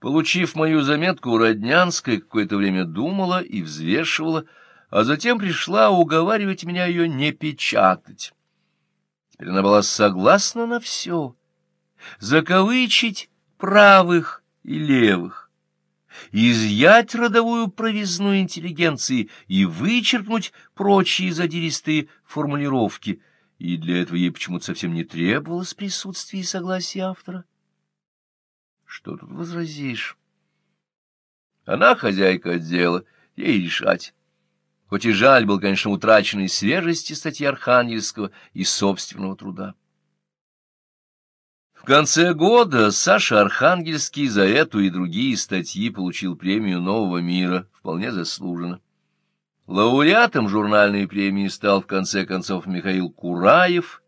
Получив мою заметку, Роднянская какое-то время думала и взвешивала, а затем пришла уговаривать меня ее не печатать. Теперь она была согласна на все. Закавычить правых и левых, изъять родовую провизную интеллигенции и вычеркнуть прочие задиристые формулировки, и для этого ей почему-то совсем не требовалось присутствия и согласия автора. Что тут возразишь? Она хозяйка отдела, ей решать. Хоть и жаль был, конечно, утраченной свежести статьи Архангельского и собственного труда. В конце года Саша Архангельский за эту и другие статьи получил премию «Нового мира», вполне заслуженно. Лауреатом журнальной премии стал в конце концов Михаил Кураев,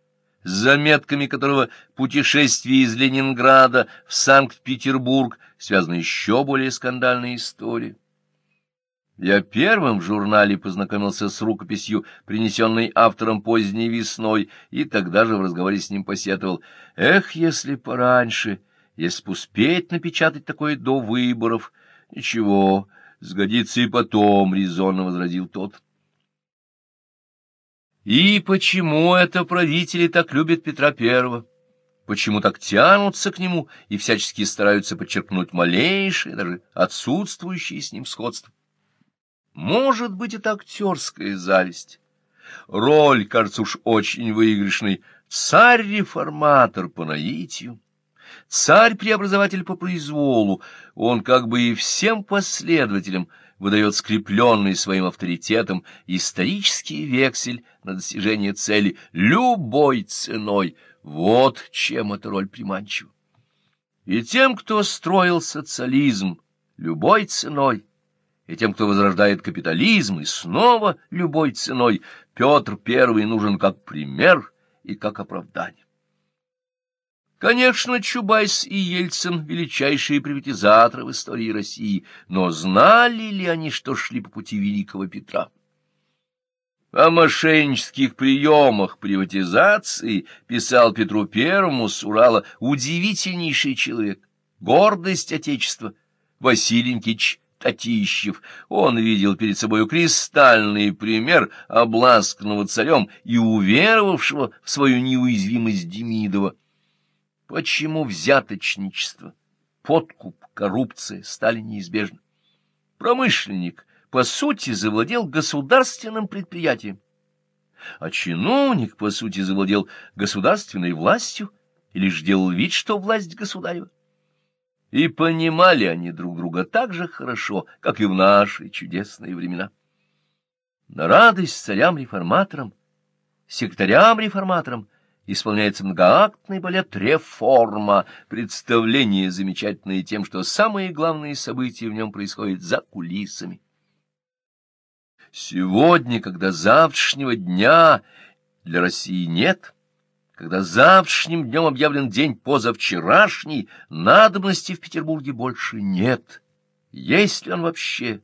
с заметками которого путешествие из Ленинграда в Санкт-Петербург связана еще более скандальная история. Я первым в журнале познакомился с рукописью, принесенной автором поздней весной, и тогда же в разговоре с ним посетовал «Эх, если пораньше, если успеть напечатать такое до выборов!» «Ничего, сгодится и потом», — резонно возразил тот. И почему это правители так любят Петра Первого? Почему так тянутся к нему и всячески стараются подчеркнуть малейшее, даже отсутствующее с ним сходство? Может быть, это актерская зависть. Роль, кажется уж очень выигрышной. Царь-реформатор по наитию, царь-преобразователь по произволу. Он как бы и всем последователям выдает скрепленный своим авторитетом исторический вексель на достижение цели любой ценой. Вот чем эта роль приманчива. И тем, кто строил социализм любой ценой, и тем, кто возрождает капитализм, и снова любой ценой, Петр I нужен как пример и как оправдание. Конечно, Чубайс и Ельцин — величайшие приватизаторы в истории России, но знали ли они, что шли по пути великого Петра? О мошеннических приемах приватизации писал Петру Первому с Урала удивительнейший человек, гордость Отечества, Василий Татищев. Он видел перед собой кристальный пример обласканного царем и уверовавшего в свою неуязвимость Демидова. Почему взяточничество, подкуп, коррупция стали неизбежны? Промышленник, по сути, завладел государственным предприятием, а чиновник, по сути, завладел государственной властью и лишь делал вид, что власть государева. И понимали они друг друга так же хорошо, как и в наши чудесные времена. На радость царям-реформаторам, секретарям-реформаторам исполняется многоактный балет «Реформа», представление замечательное тем, что самые главные события в нем происходят за кулисами. Сегодня, когда завтрашнего дня для России нет, когда завтрашним днем объявлен день позавчерашний, надобности в Петербурге больше нет. Есть ли он вообще?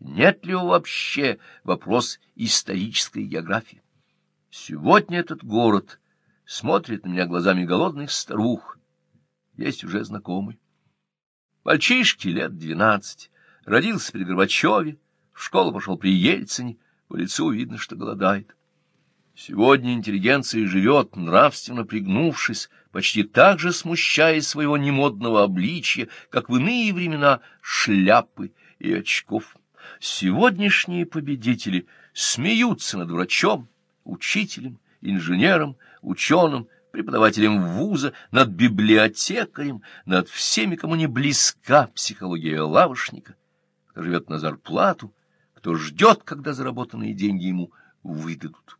Нет ли его вообще? Вопрос исторической географии. Сегодня этот город смотрит на меня глазами голодных старух. Есть уже знакомый. Мальчишке лет двенадцать, родился при Горбачеве, в школу пошел при Ельцине, по лицу видно, что голодает. Сегодня интеллигенция живет, нравственно пригнувшись, почти так же смущая своего немодного обличья, как в иные времена шляпы и очков. Сегодняшние победители смеются над врачом, учителем, инженером, ученым, преподавателем вуза, над библиотекарем, над всеми, кому не близка психология лавочника, кто живет на зарплату, кто ждет, когда заработанные деньги ему выдадут.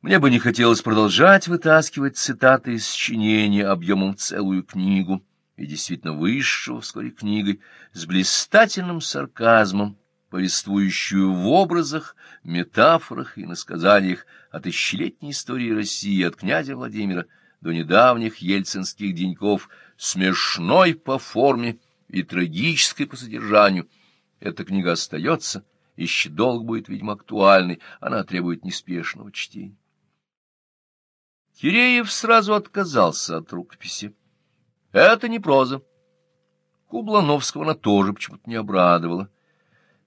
Мне бы не хотелось продолжать вытаскивать цитаты из сочинения объемом целую книгу, и действительно высшего вскоре книгой, с блистательным сарказмом, повествующую в образах, метафорах и насказаниях о тысячелетней истории России от князя Владимира до недавних ельцинских деньков, смешной по форме и трагической по содержанию. Эта книга остается, еще долго будет, видимо, актуальной, она требует неспешного чтения. Киреев сразу отказался от рукописи. Это не проза, Кублановского она тоже почему-то не обрадовала.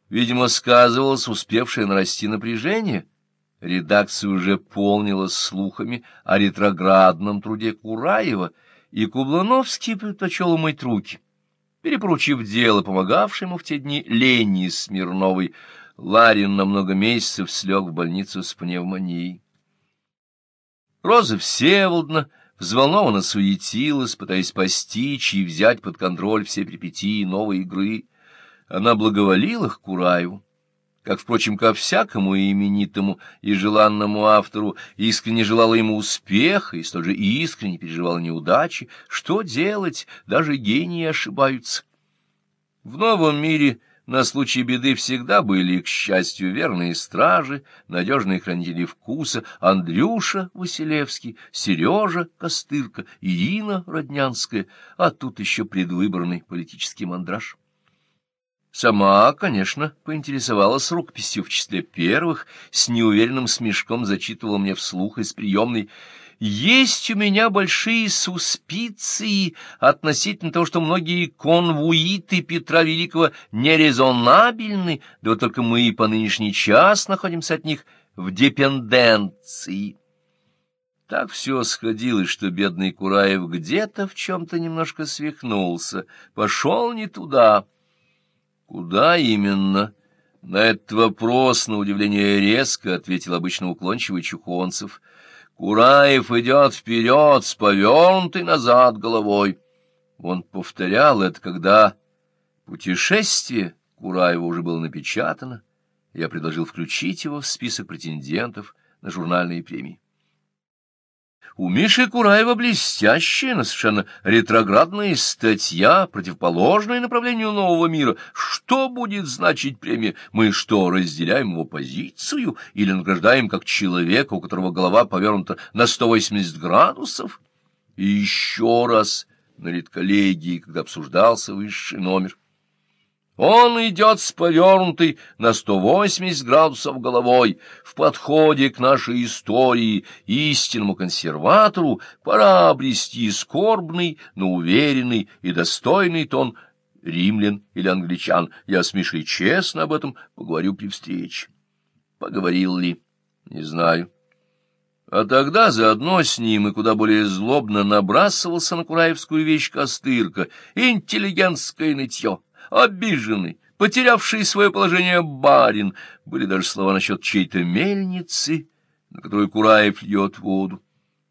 Видимо, сказывалось успевшее нарасти напряжение. Редакция уже полнилась слухами о ретроградном труде Кураева, и Кублановский предпочел умыть руки. Перепоручив дело, помогавшему в те дни Лене Смирновой, Ларин на много месяцев слег в больницу с пневмонией. Роза Всеволодна взволнованно суетилась, пытаясь постичь и взять под контроль все перипетии новой игры. Она благоволила к Кураеву, как, впрочем, ко всякому именитому и желанному автору, искренне желала ему успеха и столь же искренне переживала неудачи. Что делать? Даже гении ошибаются. В новом мире на случай беды всегда были, к счастью, верные стражи, надежные хранители вкуса, Андрюша Василевский, Сережа Костырка, Ирина Роднянская, а тут еще предвыборный политический мандраж. Сама, конечно, поинтересовалась рукописью в числе первых, с неуверенным смешком зачитывала мне вслух из приемной «Есть у меня большие суспиции относительно того, что многие конвуиты Петра Великого нерезонабельны, да вот только мы и по нынешний час находимся от них в депенденции». Так все сходилось, что бедный Кураев где-то в чем-то немножко свихнулся, пошел не туда — Куда именно? На этот вопрос, на удивление резко, ответил обычно уклончивый Чухонцев. Кураев идет вперед с повернутой назад головой. Он повторял это, когда путешествие Кураева уже было напечатано. Я предложил включить его в список претендентов на журнальные премии. У Миши Кураева блестящая, но совершенно ретроградная статья, противоположная направлению нового мира. Что будет значить премия? Мы что, разделяем его позицию или награждаем как человека, у которого голова повернута на 180 градусов? И еще раз на редколлегии, когда обсуждался высший номер. Он идет с повернутой на 180 градусов головой. В подходе к нашей истории истинному консерватору пора обрести скорбный, но уверенный и достойный тон римлян или англичан. Я с Мишей честно об этом поговорю при встрече. Поговорил ли? Не знаю. А тогда заодно с ним и куда более злобно набрасывался на Кураевскую вещь Костырка, интеллигентское нытье обиженный, потерявший свое положение барин. Были даже слова насчет чьей-то мельницы, на которую Кураев льет воду.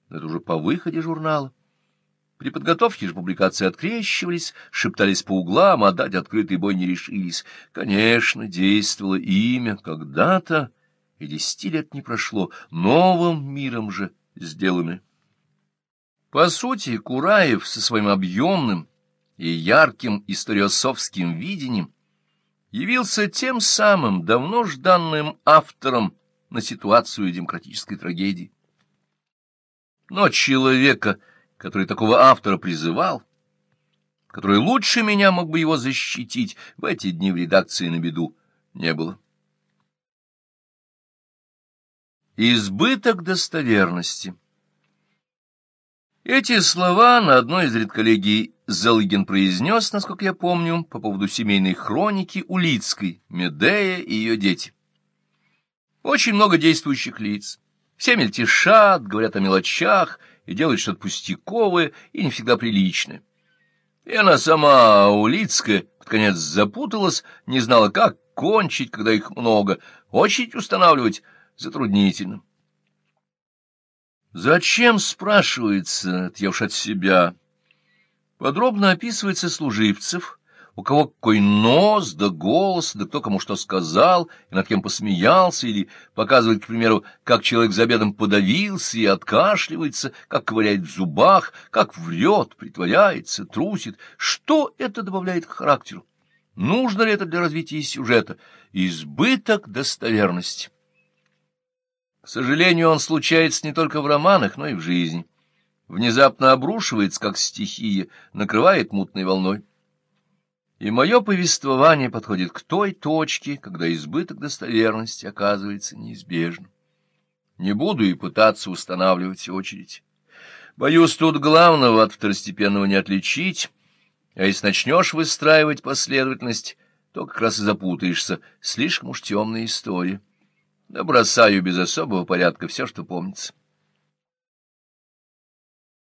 Это уже по выходе журнала. При подготовке же публикации открещивались, шептались по углам, а дать открытый бой не решились. Конечно, действовало имя когда-то, и десяти лет не прошло, новым миром же сделаны. По сути, Кураев со своим объемным, и ярким историосовским видением явился тем самым давно жданным автором на ситуацию демократической трагедии. Но человека, который такого автора призывал, который лучше меня мог бы его защитить, в эти дни в редакции на беду не было. Избыток достоверности эти слова на одной из редколлегий Залыгин произнес, насколько я помню, по поводу семейной хроники Улицкой, Медея и ее дети. Очень много действующих лиц. Все мельтешат, говорят о мелочах и делают что-то пустяковое и не всегда приличное. И она сама, Улицкая, под конец запуталась, не знала, как кончить, когда их много. Очередь устанавливать затруднительно. Зачем, спрашивается, я уж от себя. Подробно описывается служивцев, у кого какой нос, да голос, да кто кому что сказал, и над кем посмеялся, или показывает, к примеру, как человек за обедом подавился и откашливается, как ковыряет в зубах, как врет, притворяется, трусит. Что это добавляет к характеру? Нужно ли это для развития сюжета? Избыток достоверности. К сожалению, он случается не только в романах, но и в жизни. Внезапно обрушивается, как стихия, накрывает мутной волной. И мое повествование подходит к той точке, когда избыток достоверности оказывается неизбежным. Не буду и пытаться устанавливать очередь. Боюсь, тут главного от второстепенного не отличить, А если начнешь выстраивать последовательность, то как раз и запутаешься. Слишком уж темная история. Да бросаю без особого порядка все, что помнится.